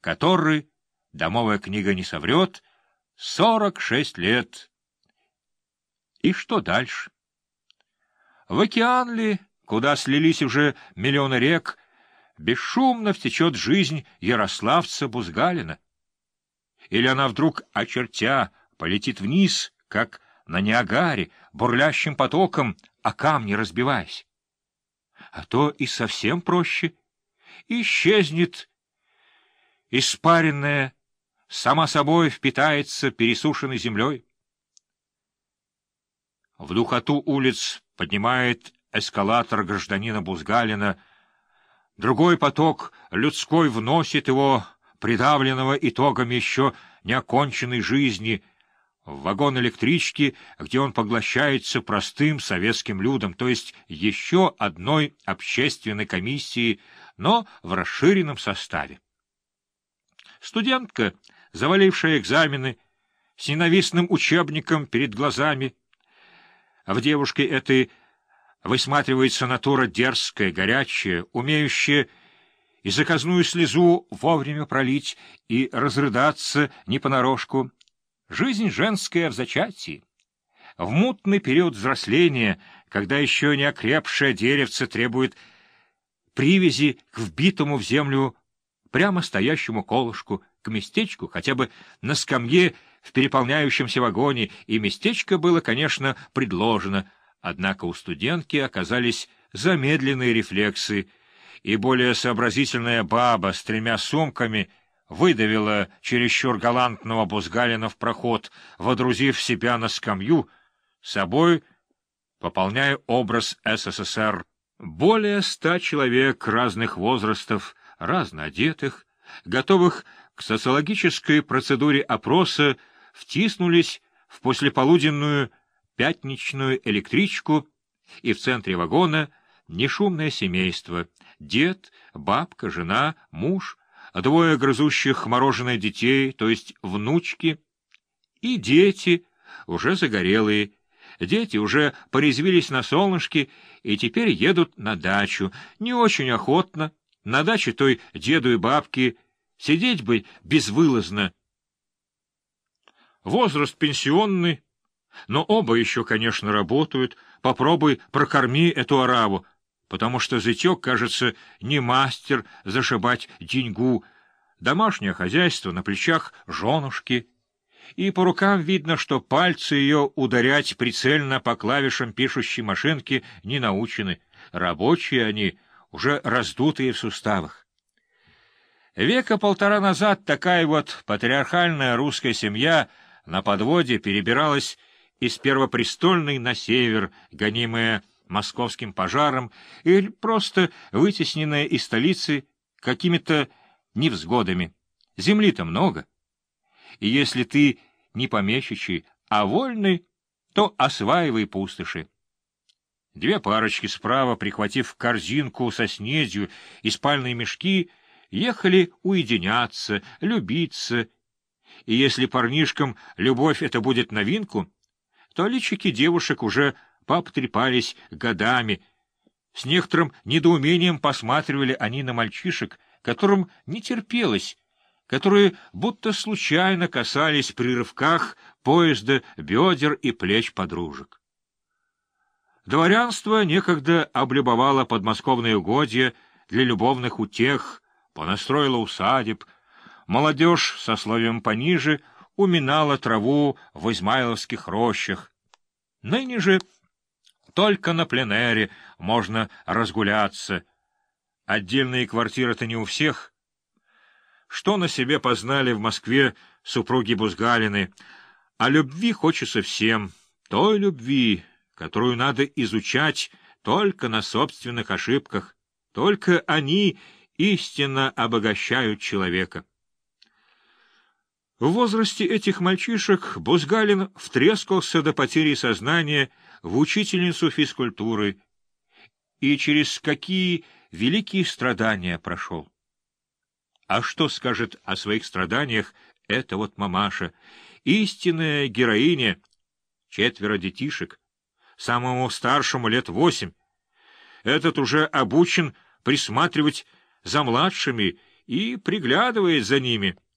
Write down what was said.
который, домовая книга не соврет, сорок шесть лет. И что дальше? В океан ли, куда слились уже миллионы рек, бесшумно втечет жизнь ярославца Бузгалина? Или она вдруг, очертя, полетит вниз, как на Ниагаре, бурлящим потоком, о камни разбиваясь? А то и совсем проще. Исчезнет испаренная, сама собой впитается пересушенной землей. В духоту улиц поднимает эскалатор гражданина Бузгалина, другой поток людской вносит его, придавленного итогами еще неоконченной жизни, в вагон электрички, где он поглощается простым советским людом, то есть еще одной общественной комиссией, но в расширенном составе. Студентка, завалившая экзамены, с ненавистным учебником перед глазами. В девушке этой высматривается натура дерзкая, горячая, умеющая и заказную слезу вовремя пролить и разрыдаться не понарошку. Жизнь женская в зачатии. В мутный период взросления, когда еще не окрепшее деревце требует привязи к вбитому в землю прямо стоящему колышку, к местечку, хотя бы на скамье в переполняющемся вагоне, и местечко было, конечно, предложено, однако у студентки оказались замедленные рефлексы, и более сообразительная баба с тремя сумками выдавила чересчур галантного Бузгалина в проход, водрузив себя на скамью, собой пополняя образ СССР. Более ста человек разных возрастов — разно одетых, готовых к социологической процедуре опроса, втиснулись в послеполуденную пятничную электричку, и в центре вагона нешумное семейство — дед, бабка, жена, муж, двое грызущих мороженое детей, то есть внучки, и дети, уже загорелые, Дети уже порезвились на солнышке и теперь едут на дачу, не очень охотно, на даче той деду и бабки сидеть бы безвылазно. Возраст пенсионный, но оба еще, конечно, работают. Попробуй прокорми эту ораву, потому что зятек, кажется, не мастер зашибать деньгу. Домашнее хозяйство, на плечах женушки. И по рукам видно, что пальцы ее ударять прицельно по клавишам пишущей машинки не научены. Рабочие они — уже раздутые в суставах. Века полтора назад такая вот патриархальная русская семья на подводе перебиралась из Первопрестольной на север, гонимая московским пожаром, или просто вытесненная из столицы какими-то невзгодами. Земли-то много. И если ты не помещичий, а вольный, то осваивай пустоши. Две парочки справа, прихватив корзинку со снедью и спальные мешки, ехали уединяться, любиться. И если парнишкам любовь это будет новинку, то личики девушек уже пообтрепались годами. С некоторым недоумением посматривали они на мальчишек, которым не терпелось, которые будто случайно касались при рывках поезда бедер и плеч подружек. Дворянство некогда облюбовало подмосковные угодья для любовных утех, понастроило усадеб, молодежь со словием пониже уминала траву в измайловских рощах. Ныне же только на пленэре можно разгуляться. Отдельные квартиры-то не у всех. Что на себе познали в Москве супруги Бузгалины? А любви хочется всем, той любви, которую надо изучать только на собственных ошибках. Только они истинно обогащают человека. В возрасте этих мальчишек Бузгалин втрескался до потери сознания в учительницу физкультуры и через какие великие страдания прошел. А что скажет о своих страданиях эта вот мамаша, истинная героиня, четверо детишек, самому старшему лет восемь. Этот уже обучен присматривать за младшими и приглядывает за ними —